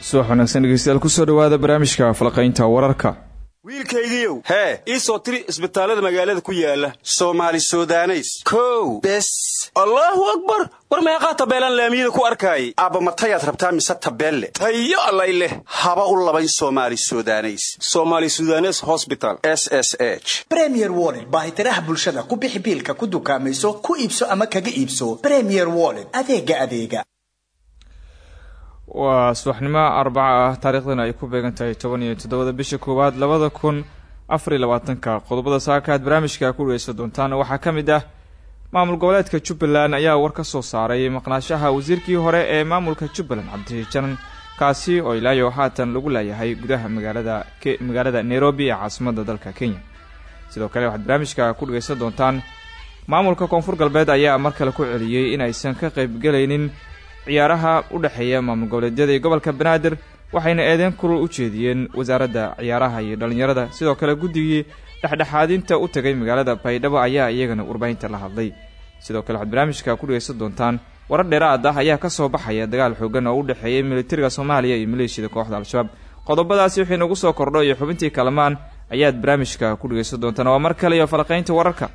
subax wanaagsan dhegeystayaal ku soo dhawaada barnaamijka falaqaynta wararka. Wiilkaygiiow hee ii soo tiri isbitaallada magaalada ku yaalla soomaali sudaneys. Kow. Bes. Allaahu akbar! War meeqaa tabeelaan laamiyada ku arkaayay? Aabba matayaad rabtaa mise tabeelle? Tayo allay leh. Haba u labayn somaali sudaneys. Somaali sudanes hosbital s s h. Bremier woled baahitiraha bulshada ku bixi biilka ku dukaamayso ku iibso ama kaga iibso. Bremier woled adeega adeega waa subaxnimo arbaca ah taariikhdana ay ku beegan tahay toban iyo toddobada bisha koowaad labada kun afar iyo labaatanka. Qodobada saaka aad barnaamijka ku dhegeysan doontaan waxaa ka mid ah maamul goboleedka jubbaland ayaa war ka soo saaray maqnaashaha wasiirkii hore ee maamulka jubbaland cabdirashiid janan kaasi oo ilaayo haatan lagu leeyahay gudaha magaalada magaalada nairobi ee caasimadda dalka kenya. Sidoo kale waxaad barnaamijka ku dhegeysan doontaan maamulka koonfur galbeed ayaa mar kale ku celiyey in aysan ka qaybgelaynin ciyaaraha u dhexeeya maamul goboleedyada iyo gobolka banaadir waxayna eedeyn kulul u jeediyeen wasaaradda ciyaaraha iyo dhallinyarada. Sidoo kale guddigii dhexdhexaadinta u tagay magaalada baydhabo ayaa iyagana warbaahinta la hadlay. Sidoo kale waxaad barnaamijka ku dhegeysan doontaan warar dheeraad ah ayaa ka soo baxaya dagaal xoogan oo u dhexeeyay militariga soomaaliya iyo maleeshiyada kooxda al-shabaab. Qodobadaasi wixii nagu soo kordho iyo xubintii kalamaan ayaad barnaamijka ku dhegeysan doontaan. Waa mar kale iyo falaqaynta wararka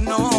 no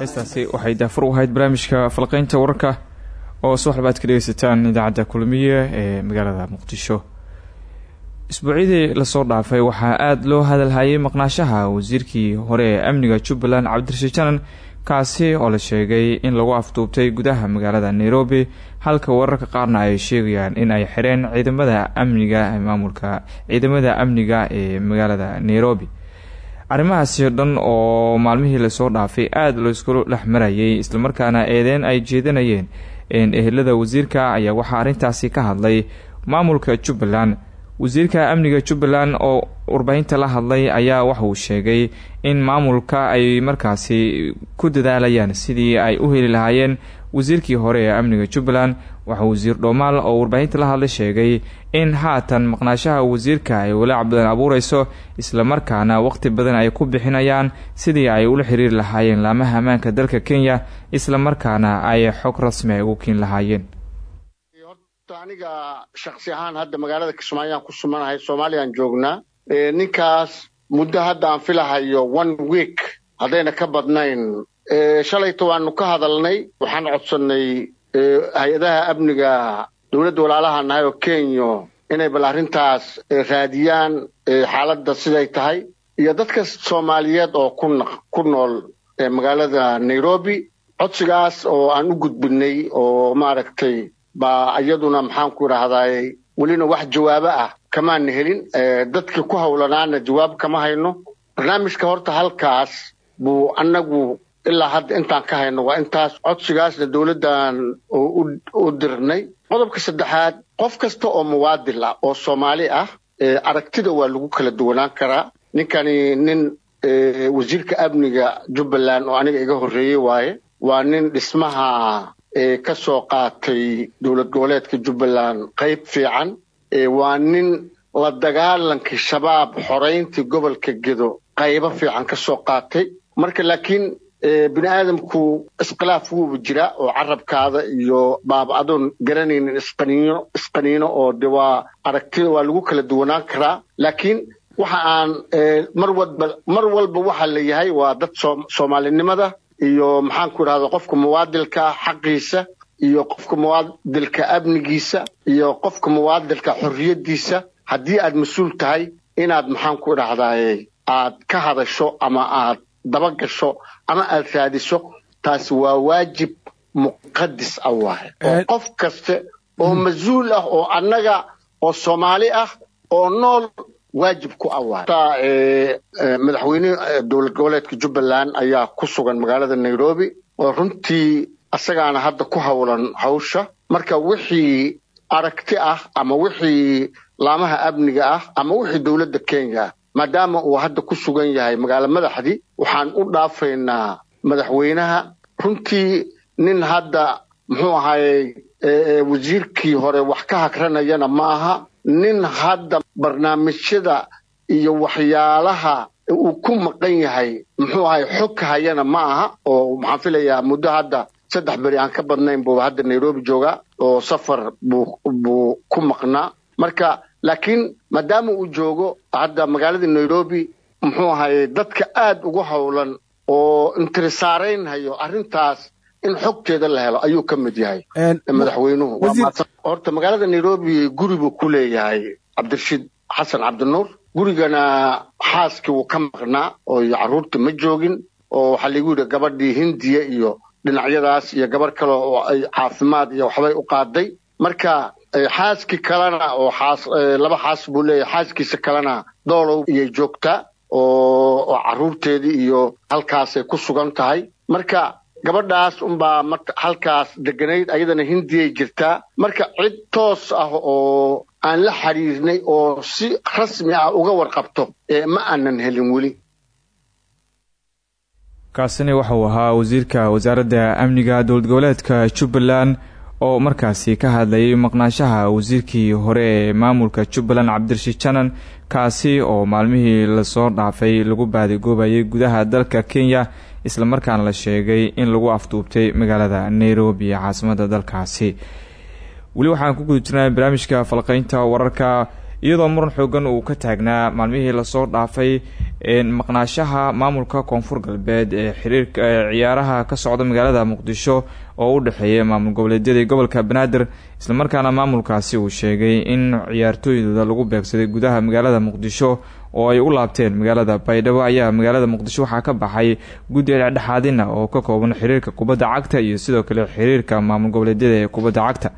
heestaasi waxay daafur u ahayd barnaamijka falqaynta wararka oo subaxlaba ad ka dhegeysataan idaacadda kulmiye ee magaalada muqdisho isbuucyadii la soo dhaafay waxaa aada loo hadalhayay maqnaashaha wasiirkii hore ee amniga jubbaland cabdirashiid janan kaasi oo la sheegay in lagu afduubtay gudaha magaalada nairobi halka wararka qaarna ay sheegayaan in ay xireen ciidamada amniga maamulka ciidamada amniga ee magaalada nairobi. Arrimahaasi dhan oo maalmihii la soo dhaafay aada laysku dhex marayay islamarkaana eedeyn ay jeedanayeen ehelada wasiirka ayaa waxaa arrintaasi ka hadlay maamulka jubbaland wasiirka amniga jubbaland oo warbaahinta la hadlay ayaa waxa uu sheegay in maamulka ay markaasi ku dadaalayaan sidii ay u heli lahaayeen wasiirkii hore ee amniga jubbaland. Waxa wasiir dhoomaal oo warbaahinta la hadlay sheegay in haatan maqnaashaha wasiirka ay walaac badan abuureyso islamarkaana waqti badan ay ku bixinayaan sidii ay ula xiriiri lahaayeen laamaha ammaanka dalka kenya islamarkaana ay xog rasmi ay ugu kiin lahaayeen aniga shaksi ahaan hadda magaalada kismaayaan ku sumanahay soomaaliyaan joognaa. Ninkaas muddo hadda aan filahayo one week haddayna ka badnayn. Shalayta waanu ka hadalnay waxaan codsannay hay'adaha amniga dowladda walaalaha nahay oo kenya inay bal arrintaas raadiyaan xaaladda siday tahay. Iyo dadka soomaaliyeed oo ku nool magaalada nairobi codsigaas oo aan u gudbinay oo maaragtay baa iyaduna maxaan ku idhaahdaay welina wax jawaabo ah kamaana helin. Dadkii ku howlanaana jawaab kama hayno. Barnaamijka horta halkaas buu annagu ilaa hadda intaan ka hayno waa intaas codsigaasna dowladdan u dirnay. Qodobka saddexaad qof kasta oo muwaadil ah oo soomaali ah aragtida waa lagu kala duwanaan karaa. Ninkani nin wasiirka amniga jubbaland oo aniga iga horreeyey waaye waa nin dhismaha ka soo qaatay dowlad goboleedka jubbaland. Qayb fiican waa nin la dagaalankii shabaab xorayntii gobolka gedo. Qaybo fiican ka soo qaatay. Marka laakiin bini aadamku iskhilaaf wuuba jira oo carabkaada iyo baab adoon garanaynin isqaniino isqaniino oo de waa aragtida waa lagu kala duwanaan karaa. Laakiin waxa aan mar walba mar walba waxa la yahay waa dad soomaalinimada iyo maxaan ku idhahda qofka muwaadilka xaqiisa iyo qofka muwaadilka amnigiisa iyo qofka muwaadilka xorriyadiisa haddii aad mas'uul tahay inaad maxaan ku idhahdaye aad ka hadasho ama aad dabagasho ama aad raadiso taasi waa waajib muqadis ah waaye oo qof kaste oo mas'uul ah oo annaga oo soomaali ah oo nool waajib ku ah madaxweyne dowlad goboleedka jubbaland ayaa ku sugan magaalada nairobi oo runtii asagaana hadda ku howlan hawsha. Marka wixii aragti ah ama wixii laamaha amniga ah ama wixii dowladda kenya maadaama uu hadda ku sugan yahay magaalo madaxdii waxaan u dhaafaynaa madaxweynaha. Runtii nin hadda muxuu ahayey wasiirkii hore wax ka hakranayana ma aha nin hadda barnaamijyada iyo waxyaalaha uu ku maqan yahay muxuu ahay xog hayana ma aha oo maxaan filayaa muddo hadda saddex beri aan ka badnayn buu hadda nairobi joogaa oo safar buu ku maqnaa. Marka laakiin maadaama uu joogo hadda magaalada nairobi muxuu ahaye dadka aad ugu howlan oo intirisaaraynhayo arrintaas in xogteeda la helo ayuu ka mid yahay. Madaxweynuhu. Horta magaalada nairobi guri buu ku leeyahay cabdirashiid xasan cabdinuur. Gurigana xaaskii wuu ka maqnaa oo carruurta ma joogin oo waxaa lagu yidhi gabadhii hindiya iyo dhinacyadaas iyo gabarh kale oo ay caafimaad iyo waxbay u qaaday. Marka xaaskii kalena oo xaas laba xaas buu leeyahay. Xaaskiisa kalena doolow iyay joogtaa oo carruurteedii iyo halkaasay ku sugan tahay. Marka gabadhaas unbaa halkaas deganayd ayadana hindiyay jirtaa marka cid toos ah oo aan la xiriirnay oo si rasmi ah uga warqabto ma aanan helin weli. Kaasina waxauu ahaa wasiirka wasaaradda amniga dowlad goboleedka jubbaland oo markaasi ka hadlayay maqnaanshaha wasiirkii hore ee maamulka jubbaland cabdirashiid janan. Kaasi oo maalmihii la soo dhaafay lagu baadigoobayay gudaha dalka kenya islamarkaana la sheegay in lagu afduubtay magaalada nairobi ee caasimada dalkaasi. Weli waxaan ku guda barnaamijka falqeynta wararka iyadoo muran xoogan uu ka taagnaa maalmihii la soo dhaafay maqnaashaha maamulka koonfur galbeed ee xiriirka ciyaaraha ka socda magaalada muqdisho oo u dhexeeya maamul goboleedyada gobolka banaadir islamarkaana maamulkaasi uu sheegay in ciyaartooydooda lagu beegsaday gudaha magaalada muqdisho oo ay u laabteen magaalada baydhabo. Ayaa magaalada muqdisho waxaa ka baxay guddi dhexdhexaadina oo ka kooban xiriirka kubadda cagta iyo sidoo kale xiriirka maamul goboleedyada ee kubadda cagta.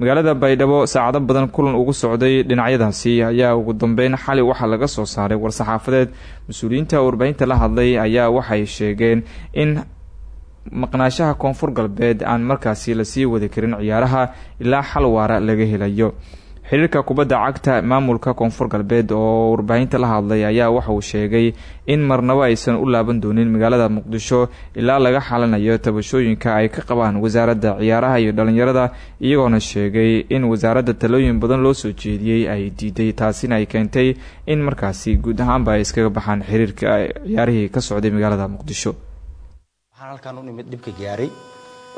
Magaalada baydhabo saacado badan kulan ugu socday dhinacyadaasi ayaa ugu dambeyn xali waxaa laga soo saaray war-saxaafadeed mas'uuliyiinta warbaahinta la hadlay ayaa waxay sheegeen in maqnaashaha koonfur galbeed aan markaasi la sii wadi karin ciyaaraha ilaa xal waara laga helayo. Xiriirka kubadda cagta maamulka koonfur galbeed oo warbaahinta la hadlay ayaa waxauu sheegay in marnabo aysan u laaban doonin magaalada muqdisho ilaa laga xalinayo tabashooyinka ay ka qabaan wasaaradda ciyaaraha iyo dhalinyarada iyagoona sheegay in wasaaradda talooyin badan loo soo jeediyey ay diiday taasina ay keentay in markaasi guud ahaanba ay iskaga baxaan xiriirka ciyaarihii ka socday magaalada muqdisho waxaan halkaan u nimid dhibka gaaray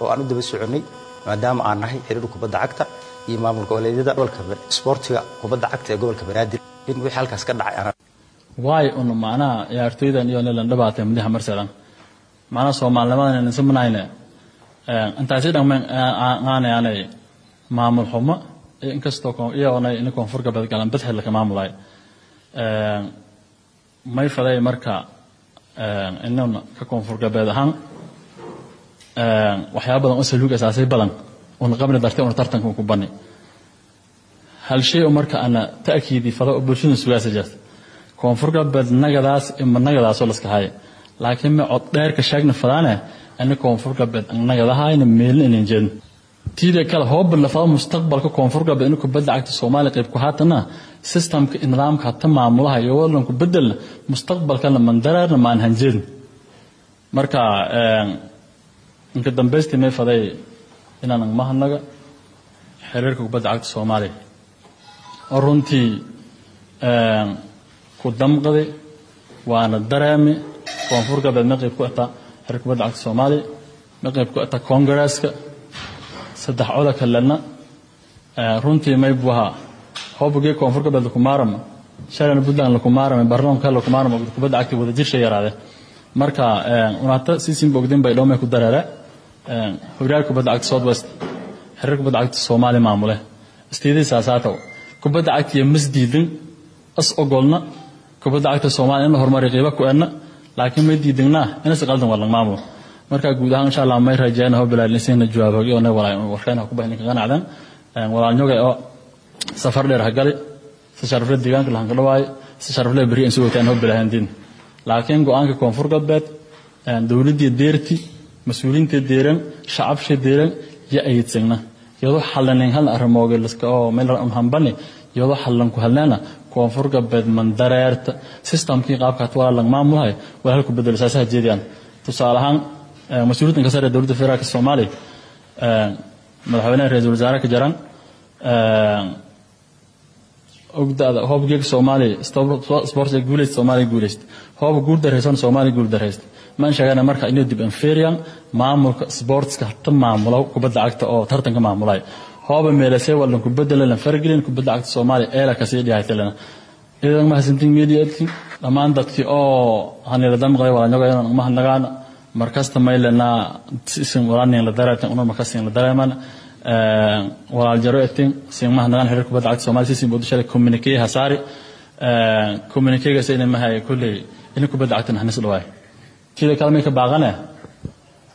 oo aan u daba soconnay maadaama aan nahay xiriir kubadda cagta iyo maamul goboleedyada gobolka isboortiga kubadda cagta ee gobolka banaadir in wixii halkaas ka dhacay waayo un macnaha ciyaartooydan iyo nilan dhabaatay madaxa marsedan macnaha soomaalinimadan insa manayne intaasi dhammaan aanay maamul xumo inkastoo iyagoona in koonfur galbeed galan bad xilka maamulay may faday marka inuna ka koonfur galbeed ahaan waxyaaba badan oo saluug asaasay badan una qabni dartay una tartanka ku bani hal shay oo marka ana ta'kiidi fado oo bulshada sugaasa jirta koonfur galbeed nagadaas ima nagadaasoo laska haya laakiin ma cod dheerka sheegna fadaane ani koonfur galbeed nagadahayna meelin inan jeedno tiida kale hooba lafado mustaqbalka koonfur galbeed inu kubadda cagta soomaaliya qayb ku haatana systemka nidaamka hata maamulaha iyo wadanku bedelna mustaqbalkana mandaraarna maan hanjeedno marka inka dambaystii may faday inaan mahadnaga xiriirka kubadda cagta soomaaliya. Oo runtii ku damqadi waana dareemi koonfur galbeed ma qayb ku ataa xiriirka kubadda cagta soomaaliya ma qayb ku ataa kongareeska saddex coda kalena runtii may buha hobigii koonfur galbeed lakumaarama shalan puntland lakumaarama barnaamka lakumaarama kubadda cagta wada jirsha yaraade marka unaata siisin bogdin bay dhowmay ku dareere horyaalka kubadda cagta south west kubadda cagta soomaaliya maamule istiidii saasaatow kubadda cagta iyo masdiidin as ogolna kubadda cagta soomaaliya in la horumariyo ku edna laakiin may diidinaa inasi qaldan waa lag marka guud ahaan insha allah may rajeyna ho bilaalinsiina jawaabagi oo warkeen ku bahin ka qanacdan walaalnyoga oo safar dheer ha gali si sharafle deegaanka lahanka dhawaayo si sharafle beri in sugotaan ho bilaahandin laakiin go'aanka koonfur galbeed dowladdii deerti mas'uuliyiinta deeran shacabsha deeran ya ayidsigna iyadoo xalanin hal arrimooga liska oo meel hambani iyadoo xalan ku hadleena koonfur galbeed mandareerta systemkii qaabka hat walaa lag maamulahay waa halku bedelo saasaha jeediyaan tusaale ahaan mas'uuliyiintan ka sare dowladda federaalka soomaaliya madaxweynaha ra'iisul ka jaran ogdaada hoobgeega soomaaliya sportsiga guuleysta soomaaliya guuleysta hooba guul daraysan soomaaliya guul daraysta maan sheegana marka inuu dib inferian maamulka sportska hata maamulo kubadda cagta oo tartanka maamulay. Hooba meelasee walan kubadda lan fargelin kubadda cagta soomaaliya eela ka sii dhihaytalena idan mahadsantiin mediatin dhammaan dadkii oo hanila damqay walanyoga inaan mahadnagaana markasta maylena isin walaanin la dareetan unur markasin la dareeman walaal jaro etin sin mahadnagaan xiriir kubadda cagta soomaaliya sisin bodu shalay communique hasaari communiquega sayna mahay kulley in kubadda cagta naxnis dhawaay sida kale may ka baaqane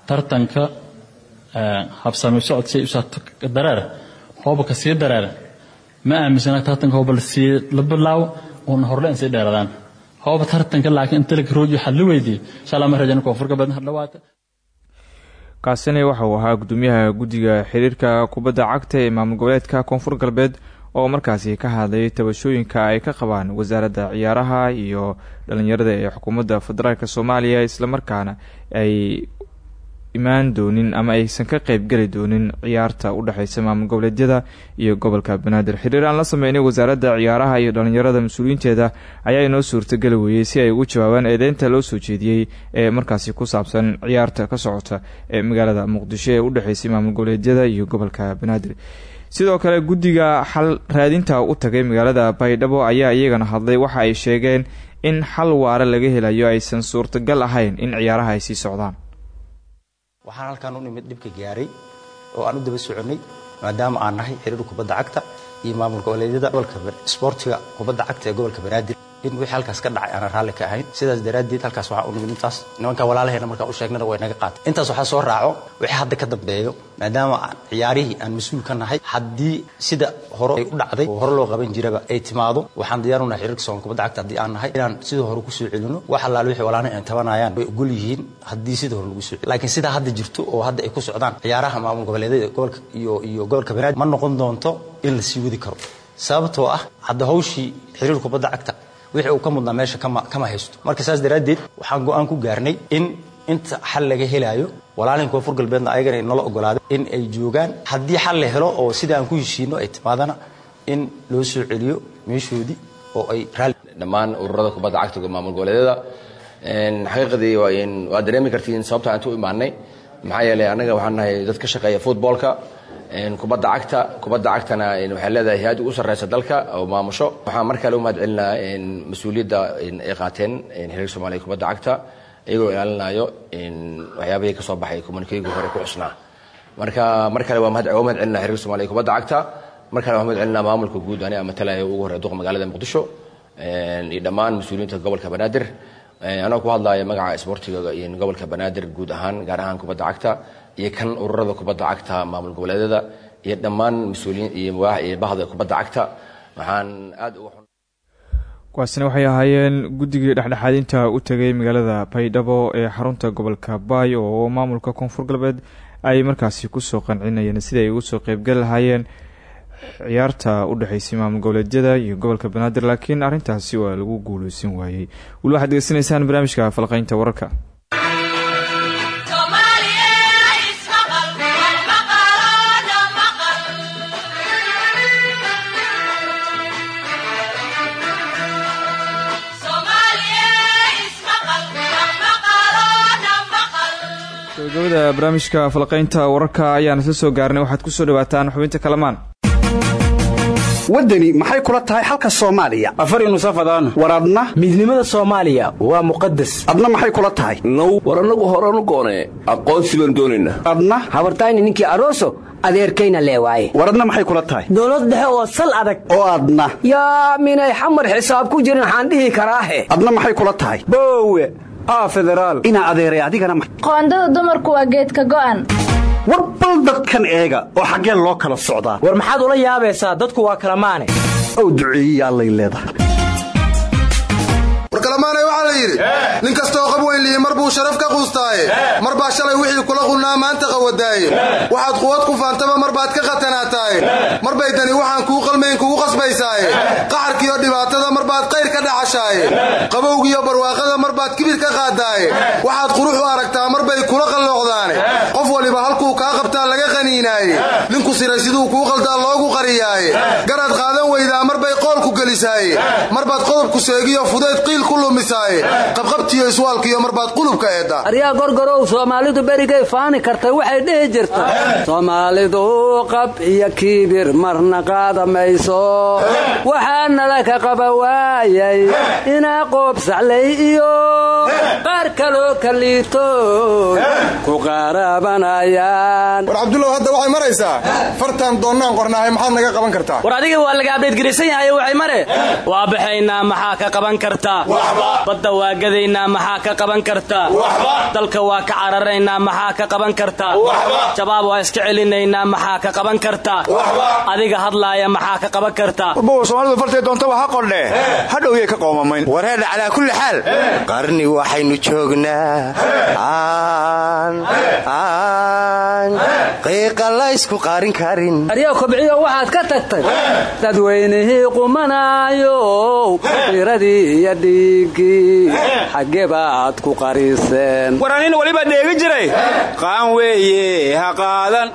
tartanka habsami socodsi usaato dareere hooba ka sii dareere ma aaminsana tartanka hooba la sii la bilaawo uuna horle in sii dheeradaan. Hooba tartanka laakiin inta la garoojiyo waxaa la weydiiyey inshallah ma rajana koonfur kaasina waxa uu ahaa gudoomiyaha guddiga xiriirka kubadda cagta ee maamul goboleedka koonfur galbeed oo markaasi ka hadlayay tabashooyinka ay ka qabaan wasaaradda ciyaaraha iyo dhalinyarada ee xukuumadda federaalk soomaaliya islamarkaana ay imaan doonin ama aysan ka qeybgeli doonin ciyaarta u dhexeysa maamul goboleedyada iyo gobolka banaadir. Xiriir aan la sameynay wasaaradda ciyaaraha iyo dhalinyarada mas'uuliyiinteeda ayaa inoo suurtageli weeyey si ay ugu jawaabaan eedeynta loo soo jeediyey ee markaasi ku saabsan ciyaarta ka socota ee magaalada muqdisho ee u dhexeysay maamul goboleedyada iyo gobolka banaadir. Sidoo kale guddiga xal raadinta u tagay magaalada baydhabo ayaa iyagana hadlay waxa ay sheegeen in xal waare laga helayo aysan suurtagal ahayn in ciyaaraha ay sii socdaan waxaan halkaan u nimid dhibka gaaray oo aan u daba soconnay maadaama aan nahay xiriir kubadda cagta iyo maamulka goboleedyada gobolka isboortiga kubadda cagta ee gobolka banaadir in wixii halkaas ka dhacay aanan raalli ka ahayn. Sidaas daraaddeed halkaas waxaa u nimid intaas. Nimanka walaalaheena markaan u sheegnana way naga qaatay. Intaas waxaa soo raaco wixii hadda ka dambeeyo maadaama ciyaarihii aan mas'uul ka nahay haddii sida hore ay u dhacday hore loo qaban jiraba ay timaado waxaan diyaar u nahay xiriirka soomaalka kubadda cagta haddii aan nahay inaan sidii hore ku soo celino. Wax allaale wixii walaalaha ay tabanayaan way ogol yihiin haddii sidii hore lagu soo celiyo laakiin sidaa hadda jirto oo hadda ay ku socdaan ciyaaraha maamul goboleedyada gobolka iyo iyo gobolka banaadir ma noqon doonto in la sii wadi karo. Sababtoo ah hadda hawshii xiriir kubadda cagta wixii uu ka mudnaa meesha kama haysto. Marka saas daraaddeed waxaan go'aan ku gaarnay in inta xal laga helaayo walaalihin koonfur galbeedna ayagana nala ogolaaday in ay joogaan. Haddii xal la helo oo sida aan ku heshiino ay timaadana in loo soo celiyo meeshoodii oo ay dhammaan ururada kubadda cagta maamul goboleedyada xaqiiqadii waa dareemi kartiin sababta aan u imaanay maxaa yeelay annaga waxaan nahay dad ka shaqeeya footballka kubadda cagta kubadda cagtana waxay leedahay hay'ad ugu sarreysa dalka oo maamusho waxaan mar kale u mahad celinaa mas'uuliyadda ay qaateen xiriirka soomaaliya kubadda cagta iyagoo ilaalinayo waxyaabihii ka soo baxay communikeyga hore ku xusnaa. Marka mar kale waa mahad celinaa xiriirka soomaaliya kubadda cagta mar kale waa mahad celinaa maamulka guud aniga matalaya ugu horreya duqa magaalada muqdisho iyo dhammaan mas'uuliyiinta gobolka banaadir. Anoo ku hadlaya magaca isboortiga gobolka banaadir guud ahaan gaar ahaan kubadda cagta iyo kan ururada kubadda cagta maamul goboleedyada iyo dhammaan mas'uuliyiin iyo bahda kubadda cagta. Waxaan aad uga kuwaasina waxay ahaayeen guddigii dhexdhexaadinta u tegay magaalada baydhabo ee xarunta gobolka baay oo maamulka koonfur galbeed ay markaasi ku soo qancinayeen sidii ay ugu soo qeybgali lahaayeen ciyaarta u dhexeysay maamul goboleedyada iyo gobolka banaadir laakiin arrintaasi waa lagu guuleysan waayey. Weli waxaad degeysanaysaan barnaamijka falqeynta wararka gabagabada barnaamijka falqeynta wararka ayaan isla soo gaarnay. Waxaad ku soo dhawaataan xubinta kalamaan. Waddani maxay kula tahay xalka soomaaliya? Afar nusafadaan war adna? Midnimada soomaaliya waa muqadas adna maxay kula tahay? Now war annagu horanu goonee aqoonsi baan doonaynaa. Adna? Habartayni ninkii aroso adeerkayna leewaaye. War adna maxay kula tahay? Dowlad dhexe oo sal adag. Oo adna. Yaa minay xamar xisaab ku jirin waxaan dhihi karaahe. Adna maxay kula tahay? Boowe aa federaal inaa adeeray adigana qoondada dumarku waa geedka go'an. War bal dadkan eega oo xaggeen loo kala socdaa. War maxaad ula yaabaysaa? Dadku waa kala maane. Ow duceeyiya allay leedahay. Warkalamaanay waxaa la yidhi nin kastoo qab weyn lihi mar buu sharaf ka quustaaye. Mar baa shalay wixii kula qunnaa maanta qawadaaye waxaad quwad ku faantaba mar baad ka khatanaataaye mar bay dani waxaan kuu qalmayn kugu qasbaysaaye. Qaxarkiiyo dhibaatada dhaxashaaye qabowgiiyo barwaaqada mar baad kibir ka qaadaaye. Waxaad qurux u aragtaa mar bay kula qalloocdaane qof waliba halkuu kaa qabtaa laga qaniinaaye ninku siray siduu kuu qaldaa loogu qariyaaye garaad qaadan weydaa mar bay qoolku gelisaaye mar baad qodobku seegiyo fudayd qiil ku lumisaaye qabqabtiyo iswaalkiyo mar baad qulubka eeddaa. Aryaa gorgorow soomaalidu berigay faani kartay waxay dhihi jirta. Soomaalidu qab iyo kiibir marna qaada mayso waxaa nala ka qaba waayay inaa qoob saclay iyo qaar kaloo kaliito ku qaarabanayaan hadda waxay maraysaa fartaan doonnaan qornaahay maxaad naga qaban kartaa? War adiga waa laga abdheedgaraysan yahay waxay mare. Waa baxaynaa maxaa ka qaban kartaa? Badda waa gadaynaa maxaa ka qaban kartaa? Dalka waa ka cararaynaa maxaa ka qaban kartaa? Shabaab waa iska celinaynaa maxaa ka qaban kartaa? Adiga hadlaaya maxaa ka qaban kartaa? Warbow soomaalidu fartay doontaba ha qordhee hadhowyay ka qoomamayn. Wareedha calaa kulli xaal. Qarni waxaynu joognaa aan qiiqa laysku qaarin karin. Aryaa kobciyo waxaad ka tagtay. Dadweynihii qumanaayow iradii iyo dhiiggii xagge baad ku qariseen. War anin weliba dheegi jiray. Qaan weeye ha qaadan.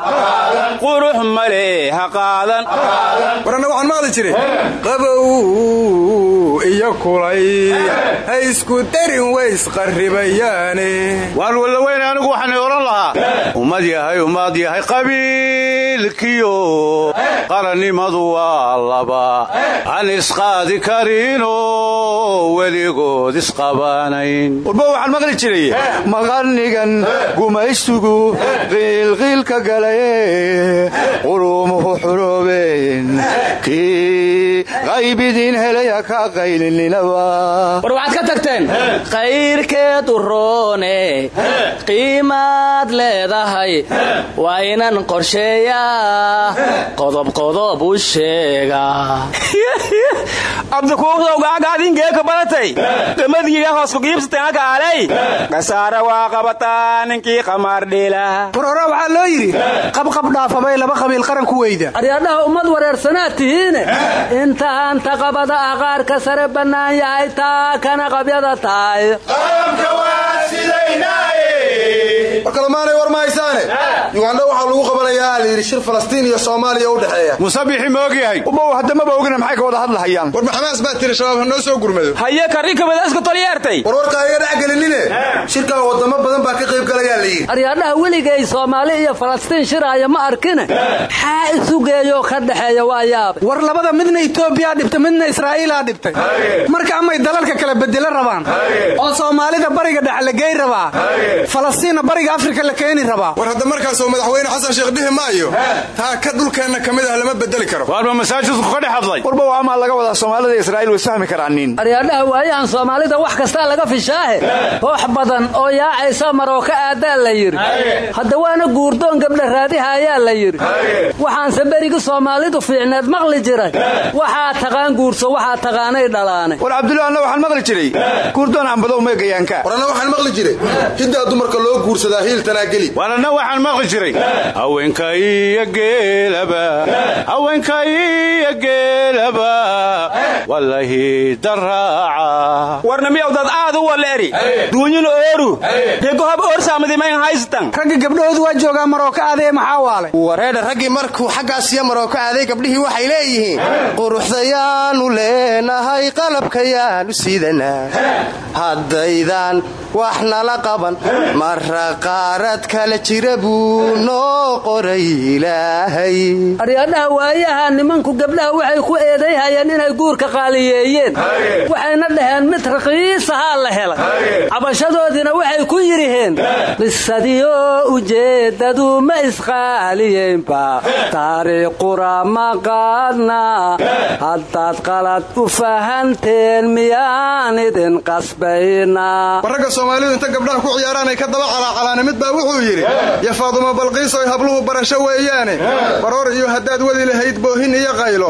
Qurux male ha qaadan. War anna waxaan maqli jiray. Qabow iyo kulay. Ha isku darin ways qarribayaane waan walla weyne anigu waxaanay odhan lahaa. Ummad yahay ummad yahay qabiilkiyo. Qarannimadu waa laba. Aan isqaadi karinoo weligood isqabaanayn warbo waxaan maqli jiray maqarnigan gumaystugu qiilqiilka galaye qurumuhu xuroobeen kii qaybidin helaya ka qaylininaba war waxaad ka tagteen qayrkeed u roone qiimaad leedahay waa inan qorsheeyaa qodobqodob u sheega abdikuuqdowgaagaadingeeka badatay gamadiiga hoosku giibsateen kaalay kasaara waa qabataa ninkii qamaardhila war hore waxaa loo yidhi qabqab dhaafabay laba qabiil qaranku weyda aryaadhaha ummad wareersanaad tihiine intaanta qabada ah qaarka sare bannaan yahay taa kana qabyada tahay war kalemaanay war ma haysaane yugandha waxaa lagu qabanayaa la yidhi shir falastiin iyo soomaaliya u dhexeeya. Musabixi ma ogyahay? Ubow haddamaba ogina maxay ka wada hadlahayaan war maxamaas baa tiri shabaab ha noo soo gurmado. Haye karikabadaska tolyeertay war warka iga dhex gelinine. Shirkan wadamo badan baa ka qayb galayaa la yidhi. Aryaadhaha weligay soomaali iyo falastiin shiraaya ma arkine. Xaa isugeeyoo ka dhexeeya waa war labada midna etoobiyaa dhibtay midna israa'iilaa dhibtay. Marka amay dalalka kala bedelo rabaan. Oo soomaalida bariga dhexe la gey rabaa falastiinna bariga afrika la keeni rabaa. War hadda markaasoo madaxweyne xasan sheekh dhihi maayo taa ka dhulkeenna ka mid ah lama bedeli karo. Waarba masaajidku ka dhex hadlay? Warba waamaa laga wadaa soomaalida israa'iil way isfahmi karaanin aryaadhaha waayahan soomaalida wax kastaa laga fishaahe. Koox badan oo yaacaysa maroo ka aadaa la yidhi. Hadda waana guurdoon gabdha raadiha ayaa la yidhi. Waxaanse berigi soomaalidu fiicneed maqli jiray. Waxaa taqaan guurso waxaa taqaanay dhalaane. War cabdulla anna waxaan maqli jiray. Guurdoon ambadow meegayaanka war anna waxaan maqli jiray. Hiddaa dumarka loo guursadaa hiiltanaa geli war anna waxaan maqli jiray. Haweenka iyo geelaba. Haweenka iyo geelaba. Wallahi daraaca. Warnamiyow dad aad u waleeri duunyin ooru regohab oorsaamadimayn haystan ragga gabdhahoodu waa joogaa marooka aadee maxaa waalay? Wareedha raggii markuu xaggaas iyo marooka aaday gabdhihii waxay leeyihiin. Quruxdayaanu leenahay qalabkayaanu sidanaa haddaydan wax nala qaban mara qaarad kala jira buu noo qoray ilaahay. Aryaadhaha waayaha nimanku gabdhaha waxay ku eedayhayeen inay guurka qaaliyeeyeen. Waxayna dhaheen mid raqiisahaa la helay. Cabashadoodiina waxay ku yidhiheen qisadiyo ujeeddadu ma isqaaliyeynba taariiqura ma qaadna. Haddaad qalad u fahanteen miyaan idin qasbayna calaacalaane mid baa wuxuu yidhi ya faadumo balqiisoy habluhu barasho weeyaane. Baroor iyo haddaad wadi lahayd boohin iyo qaylo.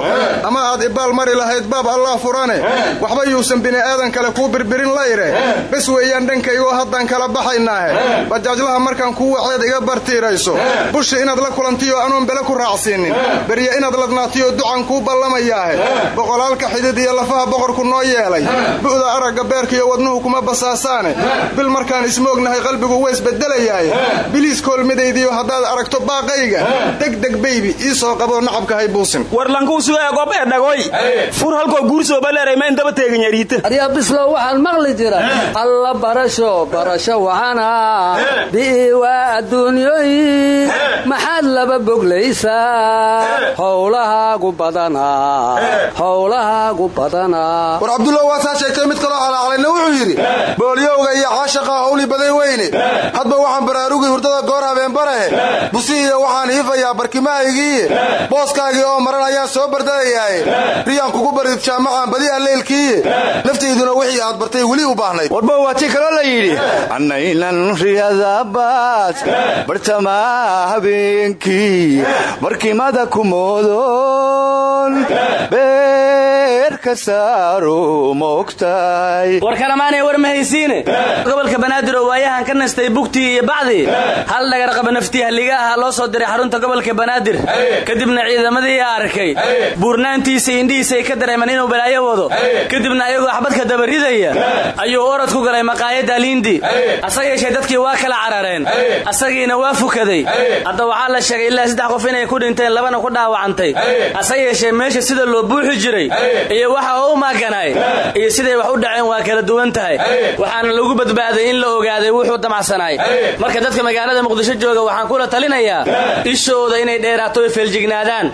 Ama aad ibaal mari lahayd baab allah furane. Waxba yuusan bini'aadan kale kuu birbirin layre bes weeyaan dhankaygoo haddaan kala baxaynaahe. Bajaajlaha markaan kuu waceed iga bartiirayso. Bushi inaad la kulantiyo anuun bele ku raacsiinin. Berye inaad ladnaatiyo ducan kuu ballamayaahe boqolaalka xidid iyo lafaha boqorku noo yeelay. Bu'da aragga beerkaiyo wadnuhu kuma basaasaane. Bil markaan ismoognahay qalbigu waysbedelayaaye biliis koolmidaydiyo haddaad aragto baaqayga. Degdeg beybi ii soo qaboo nacabka hay buusin. Warlankuusueegob ee dhagoy. Fur halkoo guursoobalerayma indaba teeganyariita aryaa bislow waxaan maqli jira alla barasho barasho waxana bi'i waa adduunyoy maxaad laba boglaysaa? Howlahaagu badanaa howlahaagu badanaa war cabdulla waa saa sheegtay mid kaloo calaacalayna wuxuu yidhi boolyowga iyo caashaqa howli baday weyne hadba waxaan baraarugii hurdada goor habeen barahe busi iyo waxaan iifayaa barkimahaygiiye booskaagii oo maran ayaan soo bardadayaaye riyaan kugu barid jaamacaan badi alleylkiiye naftayduna wixii aad bartay weli u baahnayd. Warba waa tii kaloo la yidhi annaynan riyadabaad bartamaa habeenkii barkimada ku moodon beerka saaro moogtay war kalamaanay war ma haysiine? Gobolka banaadir oo waayahan ka nastay bugtii iyo bacdii hal dhagarqaba naftii halliga ahaa loo soo diray xarunta gobolka banaadir. Kadibna ciidamadii arkay. Buurnaantiisa indhihiisay ka dareemeen inuu balaayo wado kadibna ayagoo xabadka dabaridaya ayuu orad ku galay maqaayadda liindi asa yeeshee dadkii waa kala carareen. Asagiina waa fukaday. Hadda waxaa la sheegay ilaa saddex qof inay ku dhinteen labana ku dhaawacantay. Ase yeeshee meesha sida loo buuxi jiray iyo waxa u maaganaay iyo siday wax u dhaceen waa kala duwan tahay. Waxaana lagu badbaaday in la ogaaday wuxuu damacsanaay marka dadka magaalada muqdisho jooga waxaan kula talinayaa ishooda inay dheeraato ay feeljignaadaan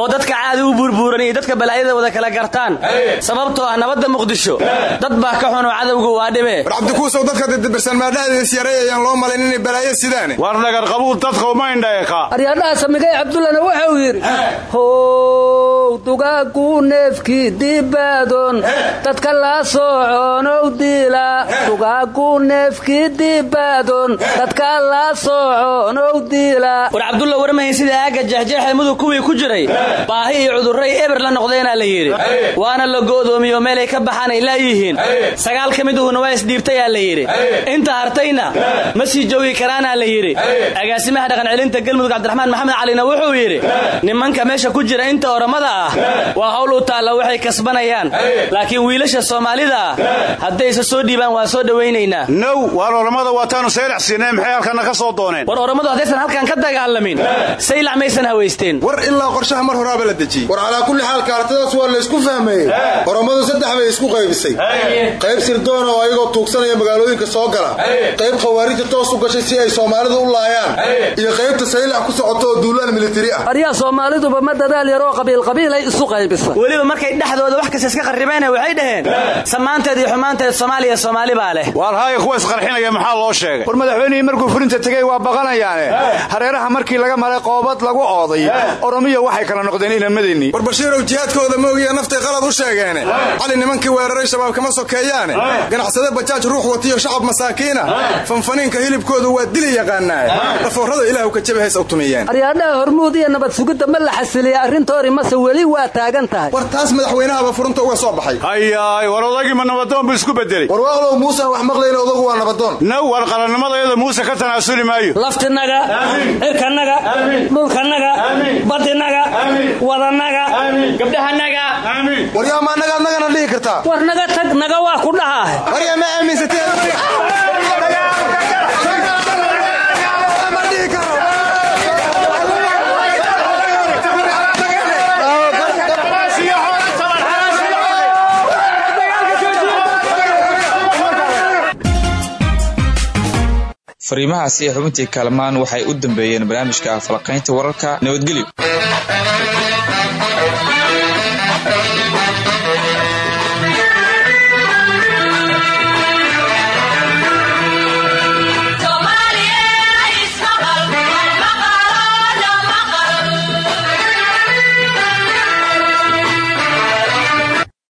oo dadka caadi u buurbuuran iyo dadka balaayada wada kala gartaan. Sababtoo ah nabadda muqdisho dad baa ka xunoo cadowga waa dhibe war cabdikuusow dadka didibirsan maadhahda isyaray ayaan loo malayn inay balaayo sidaane war dhagar qabuul dadka uma indhaeqa aryaadhaha samigay cabdullana wuxuu yidhi how dugaagu neefkii dibaadon. Dadka la sooconow diila. Dugaagu neefkii dibaadon. Dadka la sooconow diila. War cabdulla warmahay sida aagga jexjeexe mudug kuwii ku jiray? Baahi iyo cudurray eber la noqdeenaa la yidhi. Waana la go'doomiyo meelay ka baxaan ay laayihiin sagaal ka miduhuna waa isdhiibtayaa la yidhi. Inta hartayna ma sii joogi karaanaa la yidhi. Agaasimaha dhaqancelinta galmudug cabdiraxmaan maxamed calina wuxuu yidhi nimanka meesha ku jira inta oramada ah waa hawl u taalla waxay kasbanayaan. Laakiin wiilasha soomaalida ah haddayse soo dhiibaan waa soo dhowaynaynaa now waar oramada waataanu saylax siinay maxay halkana ka soo dooneen? War oramadu haddaysan halkan ka dagaalamin saylac maysan hawaysteen war ilaa qorshaha mar horaaba la dejiyey war calaa kulli xaal kaartadaas waa laysku fahmeeyey oromadu saddex bay isku qaybisay. Qayb sirdoona oo ayagoo tuugsanaya magaalooyinka soo gala. Qayb khawaarija toos u gashay si ay soomaalida u laayaan. Iyo qaybta saylac ku socoto oo duulaan militari ah. Aryaa soomaaliduba ma dadaal yaroo qabiilqabiilay isu qaybisa. Weliba markay dhexdooda wax kasta iska qarribeen waxay dhaheen samaanteed iyo xumaanteed soomaaliya soomaali baa leh. Waar haaya kuwa isqarxinaya maxaa loo sheegay? War madaxweynihii markuu fulinta tegey waa baqanayaane. Hareeraha markii laga maray qoobad lagu ooday oromiya waxay kala noqdeen inamadeenii war bashiirow jihaadkooda moogiya naftay qalad u sheegeene. Cali nimankii weeraray shabaab kama sokeeyaane. Ganacsade bajaaj ruux watiyo shacab masaakiina. Fanfaniinka hilibkoodu waa dili yaqaanaa. Dhafoorada ilaahu ka jabahays u tumiyeen aryaadhaha hormuud iyo nabad sugidda ma la xasiliya arrintoori mase weli waa taagan tahay. War taas madaxweynahaba furunta uga soo baxay. Hayaay war odagii ma nabadoon buu isku bedelay war waaqlow muusan wax maqlayn odagu waa nabadoon now war qarannimadayada muuse ka tanaasuli maayo. Laftinaga cirkanaga dhulkanaga badinaga wadanaga gabdhahanaga war yaa ma annaga adnagana dhihi kartaa. War naga tag naga waa ku dhahaa war yaa ma aaminsatee fariimahaasi ee xubintii kaalmaan waxay u dambeeyeen barnaamijka falaqaynta wararka nabadgelyo